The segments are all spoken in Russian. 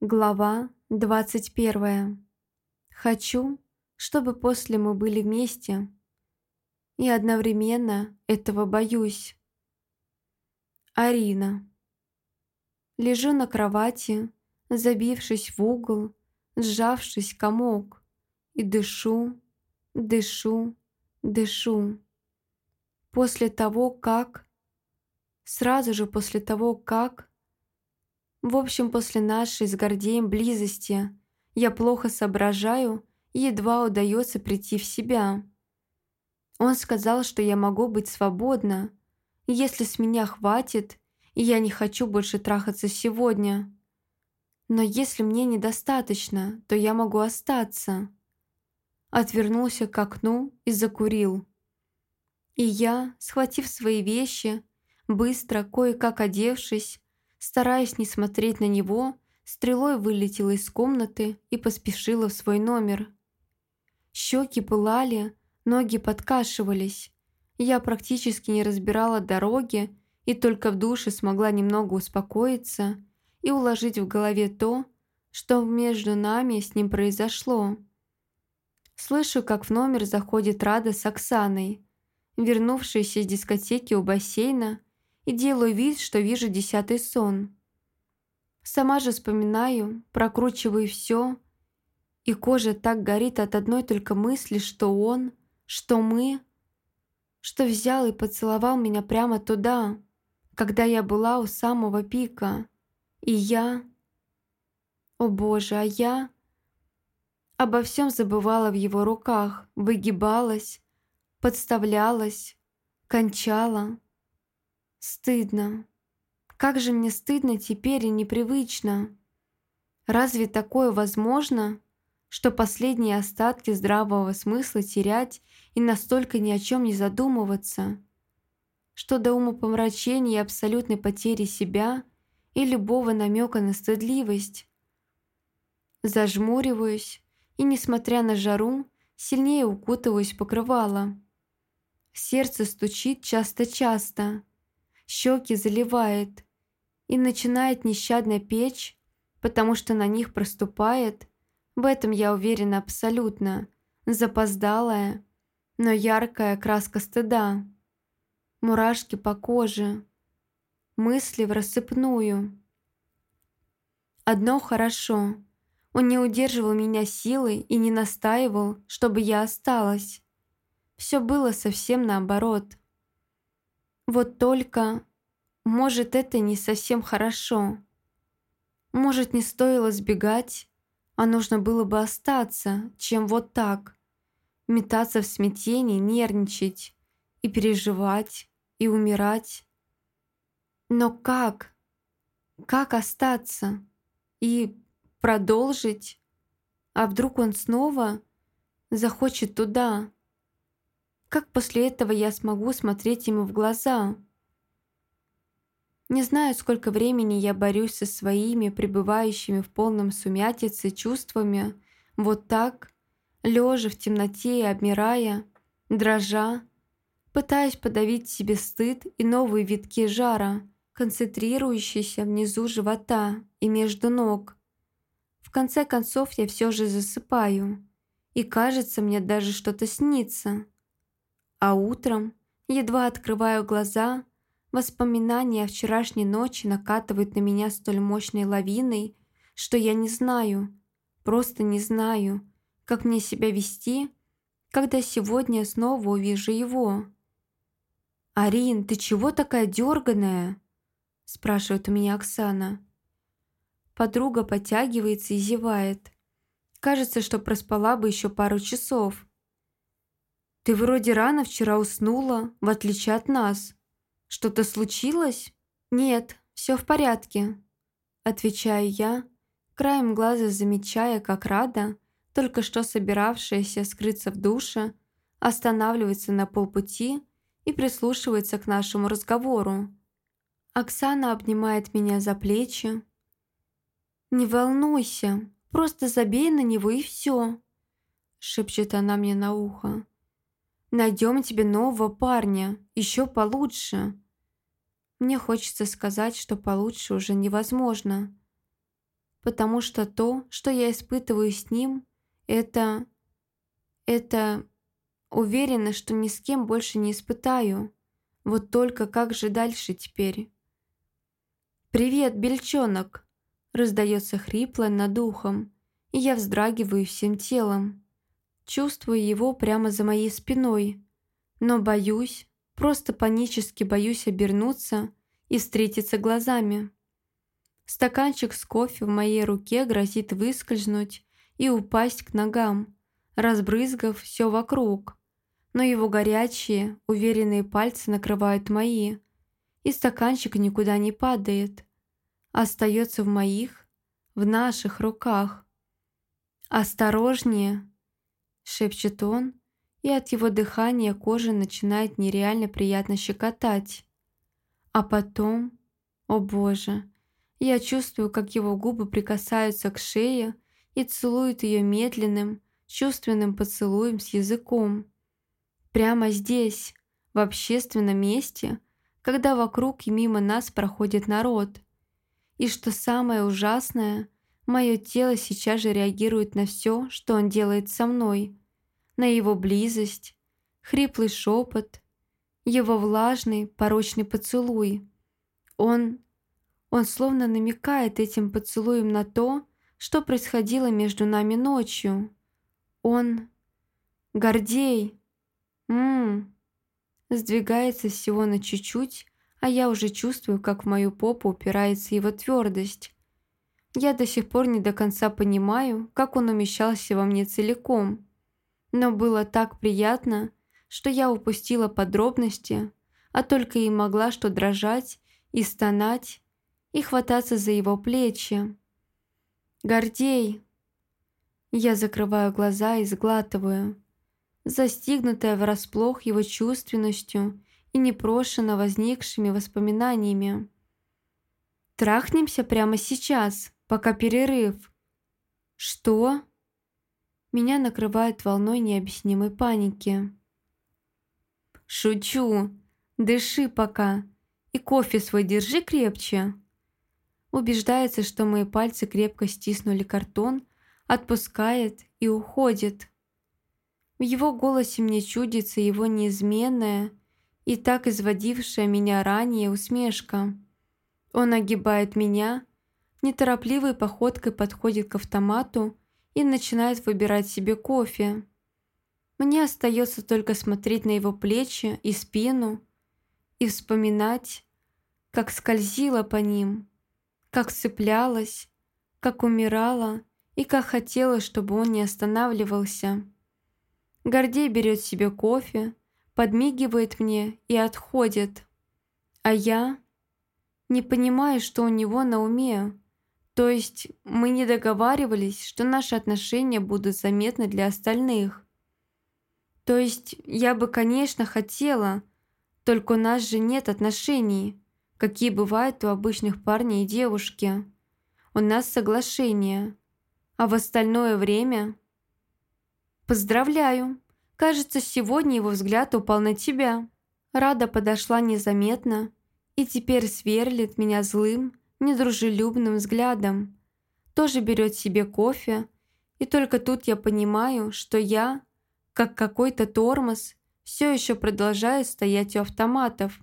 Глава 21. Хочу, чтобы после мы были вместе. И одновременно этого боюсь. Арина. Лежу на кровати, забившись в угол, сжавшись комок, и дышу, дышу, дышу. После того, как... Сразу же после того, как в общем, после нашей с Гордеем близости я плохо соображаю и едва удается прийти в себя. Он сказал, что я могу быть свободна, если с меня хватит, и я не хочу больше трахаться сегодня. Но если мне недостаточно, то я могу остаться. Отвернулся к окну и закурил. И я, схватив свои вещи, быстро, кое-как одевшись, Стараясь не смотреть на него, стрелой вылетела из комнаты и поспешила в свой номер. Щеки пылали, ноги подкашивались. Я практически не разбирала дороги и только в душе смогла немного успокоиться и уложить в голове то, что между нами с ним произошло. Слышу, как в номер заходит Рада с Оксаной, вернувшаяся из дискотеки у бассейна и делаю вид, что вижу десятый сон. Сама же вспоминаю, прокручиваю все, и кожа так горит от одной только мысли, что он, что мы, что взял и поцеловал меня прямо туда, когда я была у самого пика. И я... О боже, а я... Обо всем забывала в его руках, выгибалась, подставлялась, кончала. Стыдно. Как же мне стыдно теперь и непривычно. Разве такое возможно, что последние остатки здравого смысла терять и настолько ни о чем не задумываться? Что до умопомрачения и абсолютной потери себя и любого намека на стыдливость? Зажмуриваюсь и, несмотря на жару, сильнее укутываюсь покрывало. Сердце стучит часто-часто щеки заливает и начинает нещадно печь, потому что на них проступает, в этом я уверена абсолютно, запоздалая, но яркая краска стыда. Мурашки по коже, мысли в рассыпную. Одно хорошо. Он не удерживал меня силой и не настаивал, чтобы я осталась. Все было совсем наоборот. Вот только, может, это не совсем хорошо. Может, не стоило сбегать, а нужно было бы остаться, чем вот так. Метаться в смятении, нервничать и переживать, и умирать. Но как? Как остаться? И продолжить? А вдруг он снова захочет туда, как после этого я смогу смотреть ему в глаза? Не знаю, сколько времени я борюсь со своими, пребывающими в полном сумятице чувствами, вот так, лежа в темноте и обмирая, дрожа, пытаясь подавить себе стыд и новые витки жара, концентрирующиеся внизу живота и между ног. В конце концов я все же засыпаю, и кажется, мне даже что-то снится. А утром, едва открываю глаза, воспоминания о вчерашней ночи накатывают на меня столь мощной лавиной, что я не знаю, просто не знаю, как мне себя вести, когда сегодня снова увижу его. «Арин, ты чего такая дерганая?» спрашивает у меня Оксана. Подруга подтягивается и зевает. Кажется, что проспала бы еще пару часов. «Ты вроде рано вчера уснула, в отличие от нас. Что-то случилось?» «Нет, все в порядке», – отвечаю я, краем глаза замечая, как Рада, только что собиравшаяся скрыться в душе, останавливается на полпути и прислушивается к нашему разговору. Оксана обнимает меня за плечи. «Не волнуйся, просто забей на него и все», – шепчет она мне на ухо. Найдем тебе нового парня, еще получше. Мне хочется сказать, что получше уже невозможно. потому что то, что я испытываю с ним, это... это... Уверена, что ни с кем больше не испытаю. Вот только как же дальше теперь? «Привет, бельчонок!» Раздается хрипло над ухом, и я вздрагиваю всем телом. Чувствую его прямо за моей спиной, но боюсь, просто панически боюсь обернуться и встретиться глазами. Стаканчик с кофе в моей руке грозит выскользнуть и упасть к ногам, разбрызгав все вокруг. Но его горячие, уверенные пальцы накрывают мои, и стаканчик никуда не падает, остается в моих, в наших руках. «Осторожнее!» – шепчет он, и от его дыхания кожа начинает нереально приятно щекотать. А потом, о боже, я чувствую, как его губы прикасаются к шее и целуют ее медленным, чувственным поцелуем с языком. Прямо здесь, в общественном месте, когда вокруг и мимо нас проходит народ. И что самое ужасное, мое тело сейчас же реагирует на все, что он делает со мной, на его близость, хриплый шепот, его влажный, порочный поцелуй. Он он словно намекает этим поцелуем на то, что происходило между нами ночью. Он... Гордей! Ммм... Сдвигается всего на чуть-чуть, а я уже чувствую, как в мою попу упирается его твердость. Я до сих пор не до конца понимаю, как он умещался во мне целиком. Но было так приятно, что я упустила подробности, а только и могла что дрожать и стонать, и хвататься за его плечи. «Гордей!» Я закрываю глаза и сглатываю, застигнутая врасплох его чувственностью и непрошено возникшими воспоминаниями. «Трахнемся прямо сейчас, пока перерыв». «Что?» Меня накрывает волной необъяснимой паники. «Шучу! Дыши пока! И кофе свой держи крепче!» убеждается, что мои пальцы крепко стиснули картон, отпускает и уходит. В его голосе мне чудится его неизменная и так изводившая меня ранее усмешка. Он огибает меня, неторопливой походкой подходит к автомату и начинает выбирать себе кофе. Мне остается только смотреть на его плечи и спину и вспоминать, как скользила по ним, как цеплялась, как умирала и как хотела, чтобы он не останавливался. Гордей берет себе кофе, подмигивает мне и отходит. А я не понимаю, что у него на уме. То есть мы не договаривались, что наши отношения будут заметны для остальных. То есть я бы, конечно, хотела, только у нас же нет отношений какие бывают у обычных парней и девушки. У нас соглашение, а в остальное время... Поздравляю! Кажется, сегодня его взгляд упал на тебя. Рада подошла незаметно и теперь сверлит меня злым, недружелюбным взглядом. Тоже берет себе кофе, и только тут я понимаю, что я, как какой-то тормоз, все еще продолжаю стоять у автоматов.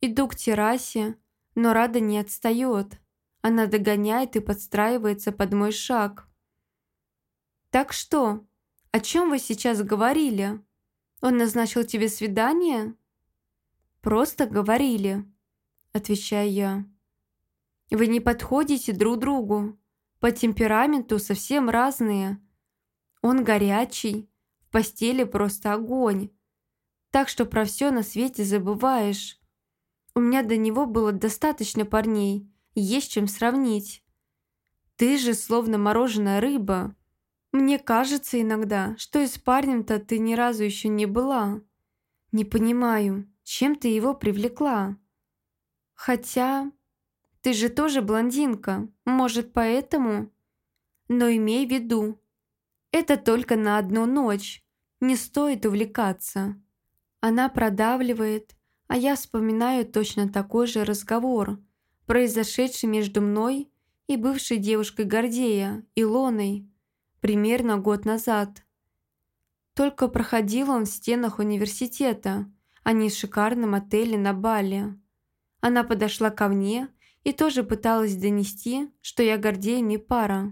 Иду к террасе, но Рада не отстает. Она догоняет и подстраивается под мой шаг. «Так что? О чем вы сейчас говорили? Он назначил тебе свидание?» «Просто говорили», — отвечаю я. «Вы не подходите друг другу. По темпераменту совсем разные. Он горячий, в постели просто огонь. Так что про все на свете забываешь. У меня до него было достаточно парней, есть чем сравнить. Ты же словно мороженая рыба. Мне кажется иногда, что и с парнем-то ты ни разу еще не была. Не понимаю, чем ты его привлекла? Хотя, ты же тоже блондинка, может, поэтому? Но имей в виду, это только на одну ночь, не стоит увлекаться. Она продавливает, а я вспоминаю точно такой же разговор, произошедший между мной и бывшей девушкой Гордея, Илоной, примерно год назад. Только проходил он в стенах университета, а не в шикарном отеле на Бали. Она подошла ко мне и тоже пыталась донести, что я Гордею не пара.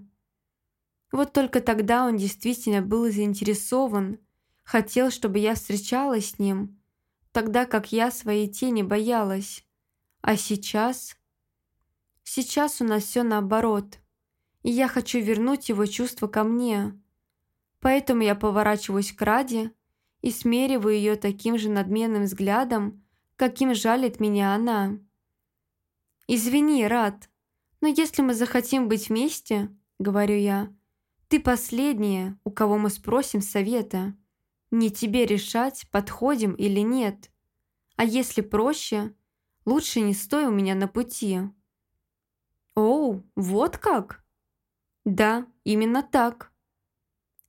Вот только тогда он действительно был заинтересован, хотел, чтобы я встречалась с ним, тогда как я своей тени боялась. А сейчас... Сейчас у нас все наоборот, и я хочу вернуть его чувство ко мне. Поэтому я поворачиваюсь к Раде и смериваю ее таким же надменным взглядом, каким жалит меня она. «Извини, Рад, но если мы захотим быть вместе, — говорю я, — ты последняя, у кого мы спросим совета. Не тебе решать, подходим или нет. А если проще, лучше не стой у меня на пути». «Оу, вот как?» «Да, именно так».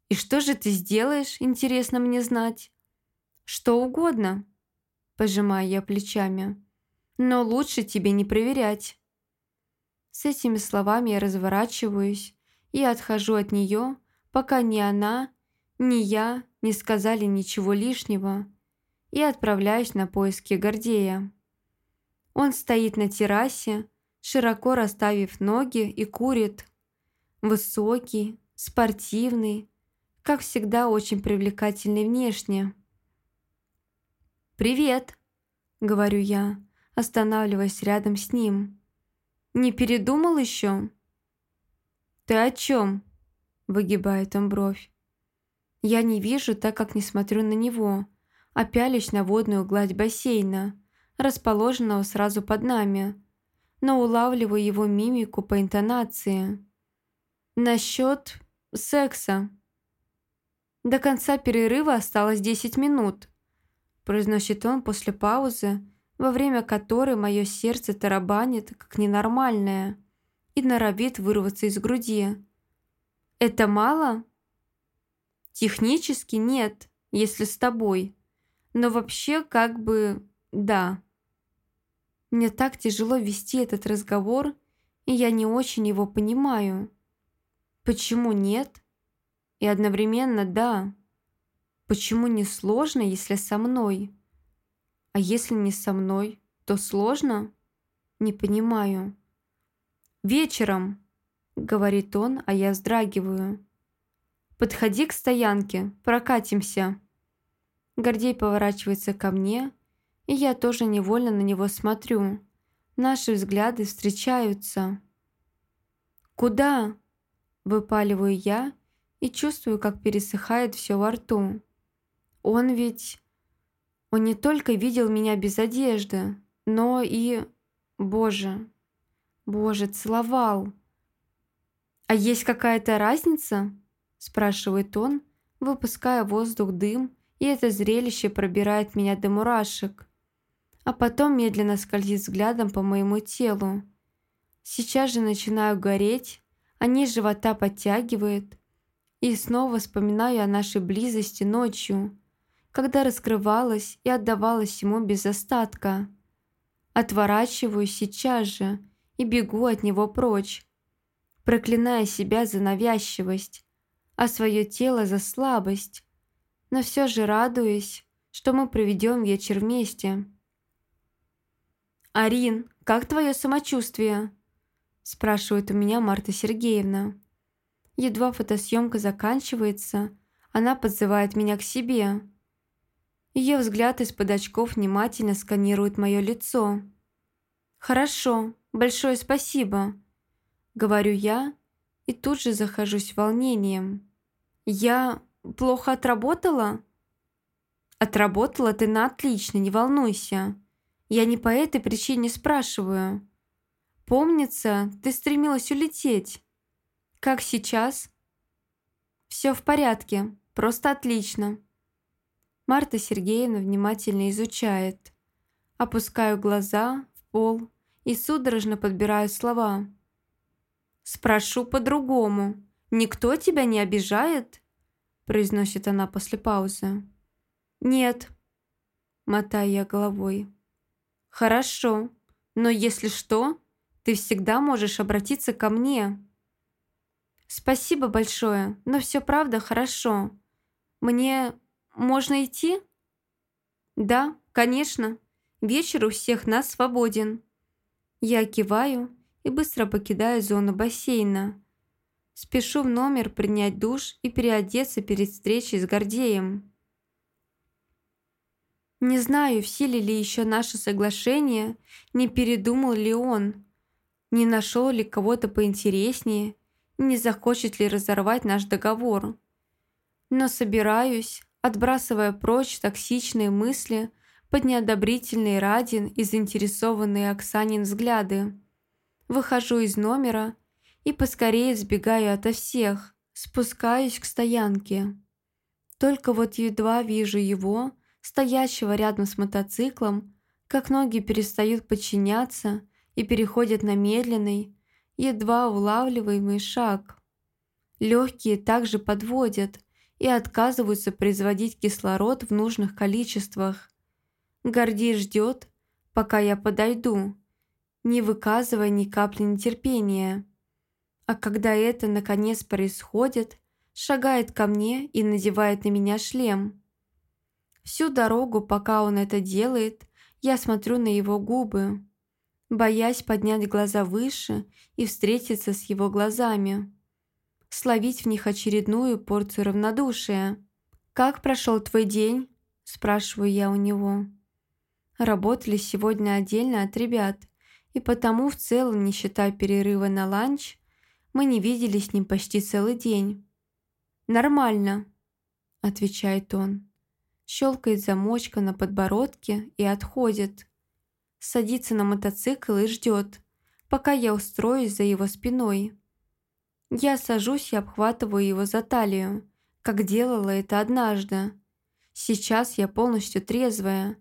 «И что же ты сделаешь, интересно мне знать?» «Что угодно», — пожимаю я плечами но лучше тебе не проверять». С этими словами я разворачиваюсь и отхожу от нее, пока ни она, ни я не сказали ничего лишнего, и отправляюсь на поиски Гордея. Он стоит на террасе, широко расставив ноги и курит. Высокий, спортивный, как всегда очень привлекательный внешне. «Привет», — говорю я останавливаясь рядом с ним. «Не передумал еще?» «Ты о чем?» – выгибает он бровь. Я не вижу, так как не смотрю на него, а пялюсь на водную гладь бассейна, расположенного сразу под нами, но улавливаю его мимику по интонации. «Насчет секса». «До конца перерыва осталось 10 минут», – произносит он после паузы, во время которой мое сердце тарабанит, как ненормальное, и норовит вырваться из груди. «Это мало?» «Технически нет, если с тобой. Но вообще как бы да». Мне так тяжело вести этот разговор, и я не очень его понимаю. Почему нет? И одновременно да. Почему не сложно, если со мной?» А если не со мной, то сложно? Не понимаю. «Вечером», — говорит он, а я вздрагиваю. «Подходи к стоянке, прокатимся». Гордей поворачивается ко мне, и я тоже невольно на него смотрю. Наши взгляды встречаются. «Куда?» – выпаливаю я и чувствую, как пересыхает все во рту. Он ведь... Он не только видел меня без одежды, но и... Боже, боже, целовал. «А есть какая-то разница?» – спрашивает он, выпуская воздух дым, и это зрелище пробирает меня до мурашек. А потом медленно скользит взглядом по моему телу. Сейчас же начинаю гореть, а низ живота подтягивает, и снова вспоминаю о нашей близости ночью – когда раскрывалась и отдавалась ему без остатка. Отворачиваюсь сейчас же и бегу от него прочь, проклиная себя за навязчивость, а свое тело за слабость, но все же радуюсь, что мы проведем вечер вместе. «Арин, как твое самочувствие?» спрашивает у меня Марта Сергеевна. Едва фотосъемка заканчивается, она подзывает меня к себе. Ее взгляд из-под очков внимательно сканирует мое лицо. «Хорошо, большое спасибо», — говорю я и тут же захожусь волнением. «Я плохо отработала?» «Отработала ты на отлично, не волнуйся. Я не по этой причине спрашиваю. Помнится, ты стремилась улететь. Как сейчас?» «Все в порядке, просто отлично», Марта Сергеевна внимательно изучает. Опускаю глаза в пол и судорожно подбираю слова. «Спрошу по-другому. Никто тебя не обижает?» произносит она после паузы. «Нет», мотаю я головой. «Хорошо, но если что, Ты всегда можешь обратиться ко мне». «Спасибо большое, но все правда хорошо. Мне можно идти?» «Да, конечно. Вечер у всех нас свободен». Я киваю и быстро покидаю зону бассейна. Спешу в номер принять душ и переодеться перед встречей с Гордеем. Не знаю, в силе ли еще наше соглашение, не передумал ли он, не нашел ли кого-то поинтереснее, не захочет ли разорвать наш договор. Но собираюсь, отбрасывая прочь токсичные мысли под неодобрительный Радин и заинтересованные Оксанин взгляды. Выхожу из номера и поскорее сбегаю ото всех, спускаюсь к стоянке. Только вот едва вижу его, стоящего рядом с мотоциклом, как ноги перестают подчиняться и переходят на медленный, едва улавливаемый шаг. Легкие также подводят и отказываются производить кислород в нужных количествах. Гордей ждет, пока я подойду, не выказывая ни капли нетерпения. А когда это наконец происходит, шагает ко мне и надевает на меня шлем. Всю дорогу, пока он это делает, я смотрю на его губы, боясь поднять глаза выше и встретиться с его глазами. Словить в них очередную порцию равнодушия. «Как прошел твой день?» – спрашиваю я у него. Работали сегодня отдельно от ребят, и потому в целом, не считая перерыва на ланч, мы не виделись с ним почти целый день. «Нормально», – отвечает он щелкает замочка на подбородке и отходит. Садится на мотоцикл и ждет, пока я устроюсь за его спиной. Я сажусь и обхватываю его за талию, как делала это однажды. Сейчас я полностью трезвая,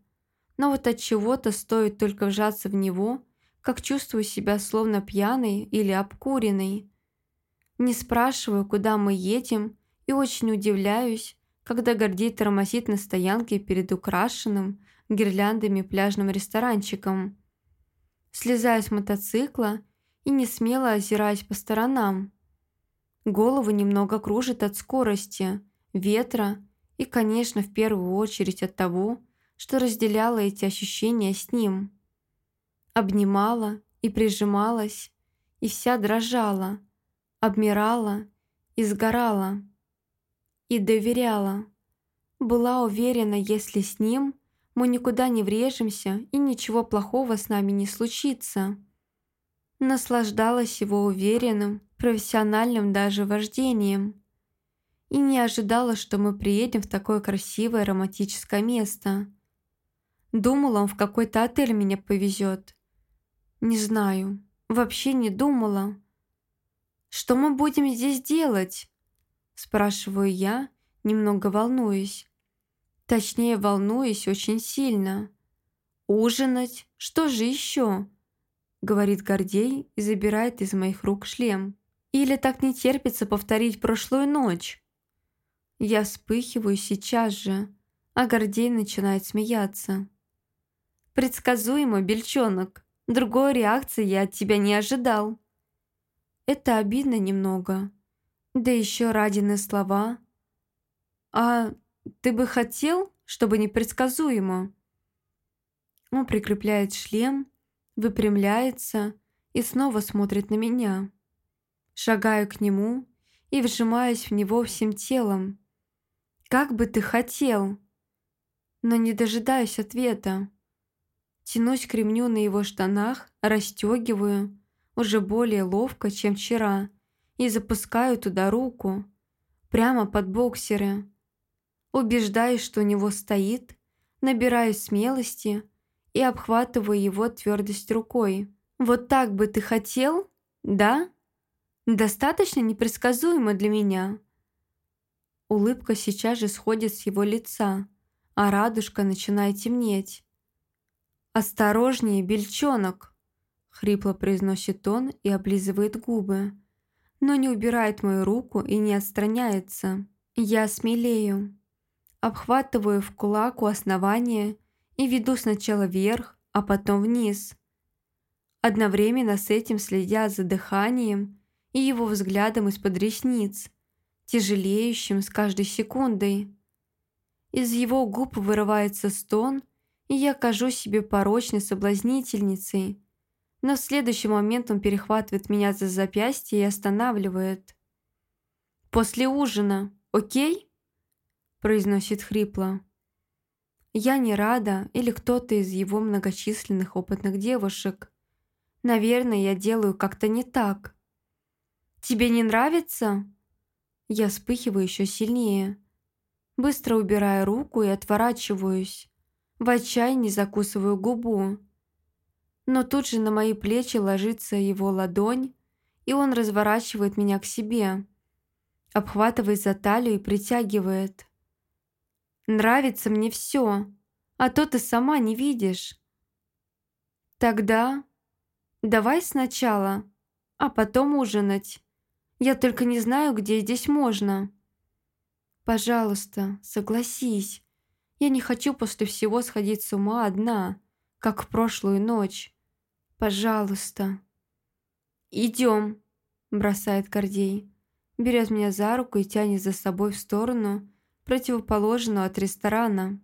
но вот от чего-то стоит только вжаться в него, как чувствую себя словно пьяной или обкуренной. Не спрашиваю, куда мы едем, и очень удивляюсь, когда Гордей тормозит на стоянке перед украшенным гирляндами пляжным ресторанчиком. Слезаю с мотоцикла и не смело озираюсь по сторонам. Голову немного кружит от скорости, ветра и, конечно, в первую очередь от того, что разделяла эти ощущения с ним. Обнимала и прижималась, и вся дрожала, обмирала и сгорала и доверяла. Была уверена, если с ним, мы никуда не врежемся и ничего плохого с нами не случится. Наслаждалась его уверенным, профессиональным даже вождением. И не ожидала, что мы приедем в такое красивое романтическое место. Думала, он в какой-то отель меня повезет. Не знаю, вообще не думала. Что мы будем здесь делать? Спрашиваю я, немного волнуюсь. Точнее, волнуюсь очень сильно. «Ужинать? Что же еще?» Говорит Гордей и забирает из моих рук шлем. «Или так не терпится повторить прошлую ночь?» Я вспыхиваю сейчас же, а Гордей начинает смеяться. «Предсказуемо, бельчонок. Другой реакции я от тебя не ожидал». Это обидно немного, да еще Радины слова. «А ты бы хотел, чтобы непредсказуемо?» Он прикрепляет шлем, выпрямляется и снова смотрит на меня. Шагаю к нему и вжимаюсь в него всем телом. «Как бы ты хотел!» Но не дожидаюсь ответа. Тянусь к ремню на его штанах, расстегиваю, уже более ловко, чем вчера, и запускаю туда руку, прямо под боксеры. Убеждаюсь, что у него стоит, набираю смелости и обхватываю его твердость рукой. «Вот так бы ты хотел? Да? Достаточно непредсказуемо для меня?» Улыбка сейчас же сходит с его лица, а радужка начинает темнеть. «Осторожнее, бельчонок!» — хрипло произносит он и облизывает губы но не убирает мою руку и не отстраняется. Я смелею. Обхватываю в кулак у основания и веду сначала вверх, а потом вниз. одновременно с этим следя за дыханием и его взглядом из-под ресниц, тяжелеющим с каждой секундой. Из его губ вырывается стон, и я кажусь себе порочной соблазнительницей, но в следующий момент он перехватывает меня за запястье и останавливает. «После ужина, окей?» произносит хрипло. Я не рада или кто-то из его многочисленных опытных девушек. Наверное, я делаю как-то не так. «Тебе не нравится?» Я вспыхиваю еще сильнее. Быстро убираю руку и отворачиваюсь. В отчаянии закусываю губу. Но тут же на мои плечи ложится его ладонь, и он разворачивает меня к себе, обхватывает за талию и притягивает. Нравится мне все, а то ты сама не видишь. Тогда давай сначала, а потом ужинать. Я только не знаю, где здесь можно. Пожалуйста, согласись. Я не хочу после всего сходить с ума одна, как в прошлую ночь. Пожалуйста. Идем, бросает Гордей. Берет меня за руку и тянет за собой в сторону, противоположную от ресторана.